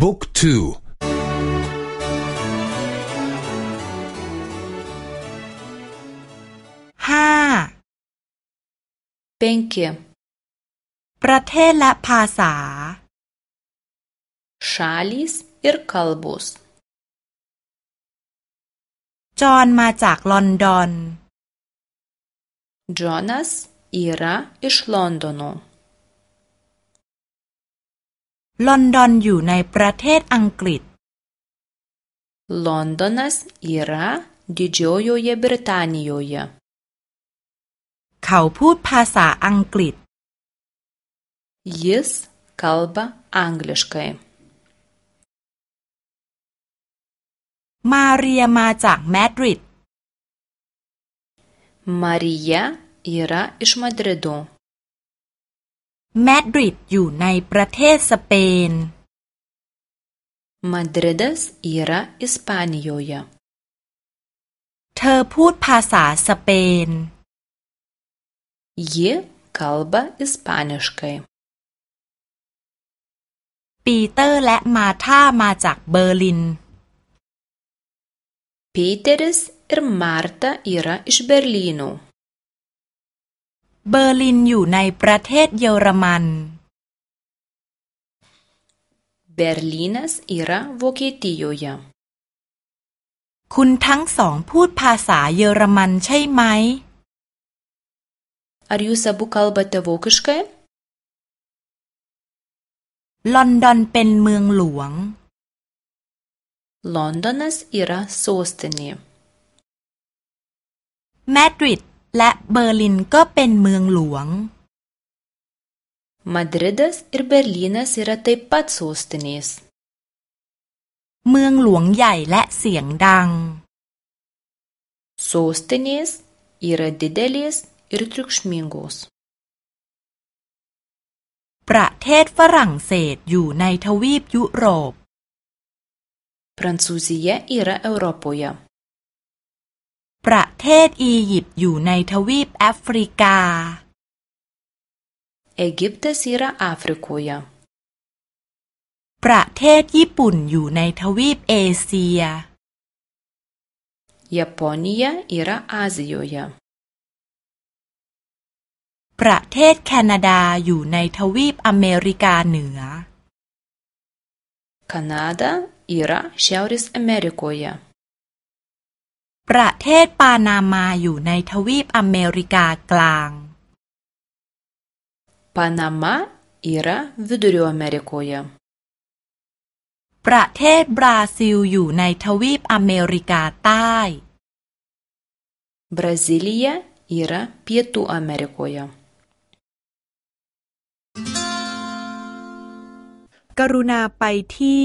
บุ๊กทูห้าเป็นกประเทศและภาษา šalys ir kalbos จอห์นมาจากลอนดอน Džonas yra iš Londono ลอนดอนอยู่ในประเทศอังกฤษ Londonas yra Didžiojoje Britanijoje เขาพูดภาษาอังกฤษ Jis kalba angliškai มาเรียมาจากมาดริด Marija yra iš Madrido มาดริดอยู่ในประเทศสเปน Madridas yra Ispanijoje เธอพูดภาษาสเปน Ji kalba ispaniškai ปีเตอร์และมาธามาจากเบอร์ลิน Peteris ir Marta yra iš Berlyno เบอร์ลินอยู่ในประเทศเยอรมัน Berlynas yra Vokietijoje คุณทั้งสองพูดภาษาเยอรมันใช่ไหม Ar jūs abu kalbate vokiškai? ลอนดอนเป็นเมืองหลวง Londonas yra sostinė มาดริด และเบอร์ลินก็เป็นเมืองหลวง Madridas ir Berlynas yra taip pat sostinės เมืองหลวงใหญ่และเสียงดัง Sostinės yra didelės ir triukšmingos ประเทศฝรั่งเศสอยู่ในทวีปยุโรป Prancūzija yra Europoje ประเทศอียิปต์อยู่ในทวีปแอฟริกา Egiptas yra Afrikoje ประเทศญี่ปุ่นอยู่ในทวีปเอเชีย Japonija yra Azijoje ประเทศแคนาดาอยู่ในทวีปอเมริกาเหนือ Kanada yra Šiaurės Amerikoje ประเทศปานามาอยู่ในทวีปอเมริกากลาง Panama yra Vidurio Amerikoje ประเทศบราซิลอยู่ในทวีปอเมริกาใต้ Brazilija yra Pietų Amerikoje กรุณาไปที่